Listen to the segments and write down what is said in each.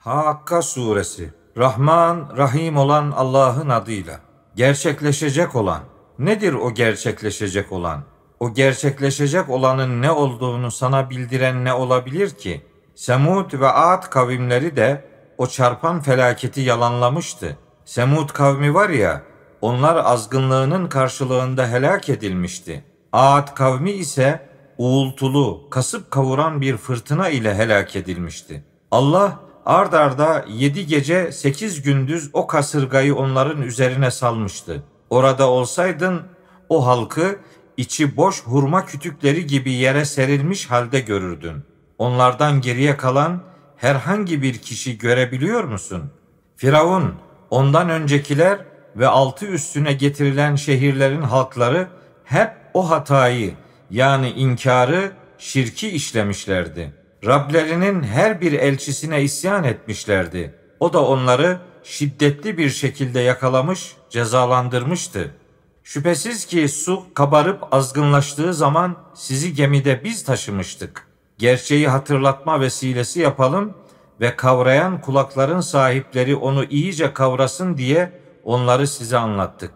Hakka suresi Rahman, Rahim olan Allah'ın adıyla. Gerçekleşecek olan. Nedir o gerçekleşecek olan? O gerçekleşecek olanın ne olduğunu sana bildiren ne olabilir ki? Semud ve Ad kavimleri de o çarpan felaketi yalanlamıştı. Semud kavmi var ya, onlar azgınlığının karşılığında helak edilmişti. Ad kavmi ise uğultulu, kasıp kavuran bir fırtına ile helak edilmişti. Allah ard arda yedi gece sekiz gündüz o kasırgayı onların üzerine salmıştı. Orada olsaydın o halkı içi boş hurma kütükleri gibi yere serilmiş halde görürdün. Onlardan geriye kalan herhangi bir kişi görebiliyor musun? Firavun, ondan öncekiler ve altı üstüne getirilen şehirlerin halkları hep o hatayı yani inkarı, şirki işlemişlerdi.'' Rablerinin her bir elçisine isyan etmişlerdi. O da onları şiddetli bir şekilde yakalamış, cezalandırmıştı. Şüphesiz ki su kabarıp azgınlaştığı zaman sizi gemide biz taşımıştık. Gerçeği hatırlatma vesilesi yapalım ve kavrayan kulakların sahipleri onu iyice kavrasın diye onları size anlattık.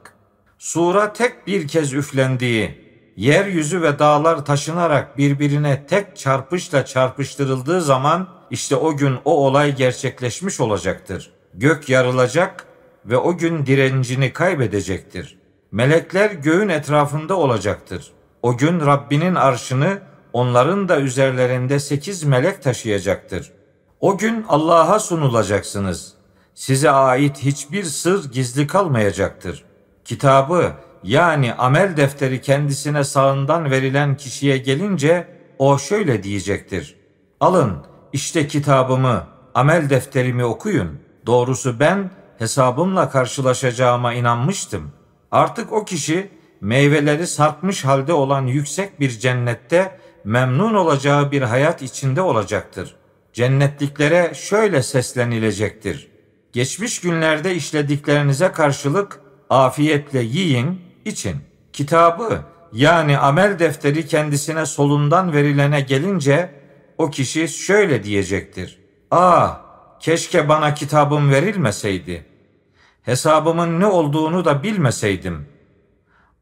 Sura tek bir kez üflendiği, yeryüzü ve dağlar taşınarak birbirine tek çarpışla çarpıştırıldığı zaman işte o gün o olay gerçekleşmiş olacaktır. Gök yarılacak ve o gün direncini kaybedecektir. Melekler göğün etrafında olacaktır. O gün Rabbinin arşını onların da üzerlerinde sekiz melek taşıyacaktır. O gün Allah'a sunulacaksınız. Size ait hiçbir sır gizli kalmayacaktır. Kitabı yani amel defteri kendisine sağından verilen kişiye gelince o şöyle diyecektir. Alın işte kitabımı, amel defterimi okuyun. Doğrusu ben hesabımla karşılaşacağıma inanmıştım. Artık o kişi meyveleri sarkmış halde olan yüksek bir cennette memnun olacağı bir hayat içinde olacaktır. Cennetliklere şöyle seslenilecektir. Geçmiş günlerde işlediklerinize karşılık afiyetle yiyin, için kitabı yani amel defteri kendisine solundan verilene gelince o kişi şöyle diyecektir. Ah keşke bana kitabım verilmeseydi. Hesabımın ne olduğunu da bilmeseydim.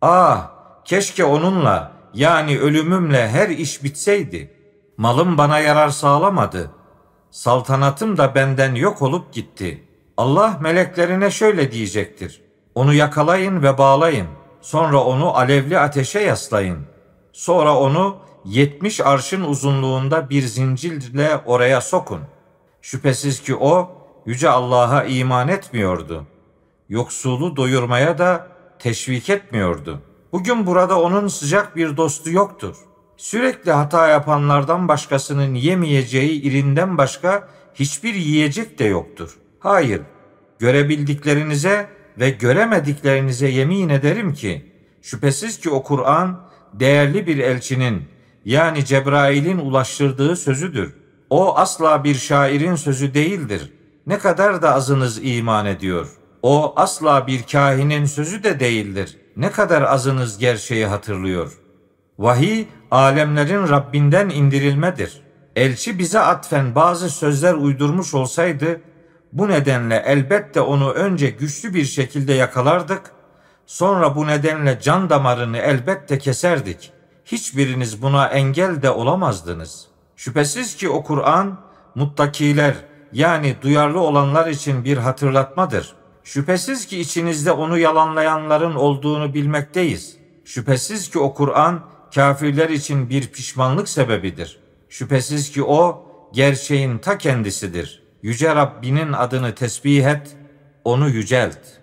Ah keşke onunla yani ölümümle her iş bitseydi. Malım bana yarar sağlamadı. Saltanatım da benden yok olup gitti. Allah meleklerine şöyle diyecektir. Onu yakalayın ve bağlayın.'' Sonra onu alevli ateşe yaslayın. Sonra onu yetmiş arşın uzunluğunda bir zincirle oraya sokun. Şüphesiz ki o yüce Allah'a iman etmiyordu. Yoksulu doyurmaya da teşvik etmiyordu. Bugün burada onun sıcak bir dostu yoktur. Sürekli hata yapanlardan başkasının yemeyeceği irinden başka hiçbir yiyecek de yoktur. Hayır, görebildiklerinize ve göremediklerinize yemin ederim ki şüphesiz ki o Kur'an değerli bir elçinin yani Cebrail'in ulaştırdığı sözüdür. O asla bir şairin sözü değildir. Ne kadar da azınız iman ediyor. O asla bir kahinin sözü de değildir. Ne kadar azınız gerçeği hatırlıyor. Vahiy alemlerin Rabbinden indirilmedir. Elçi bize atfen bazı sözler uydurmuş olsaydı bu nedenle elbette onu önce güçlü bir şekilde yakalardık, sonra bu nedenle can damarını elbette keserdik. Hiçbiriniz buna engel de olamazdınız. Şüphesiz ki o Kur'an muttakiler yani duyarlı olanlar için bir hatırlatmadır. Şüphesiz ki içinizde onu yalanlayanların olduğunu bilmekteyiz. Şüphesiz ki o Kur'an kafirler için bir pişmanlık sebebidir. Şüphesiz ki o gerçeğin ta kendisidir.'' Yüce Rabbinin adını tesbih et, onu yücelt.''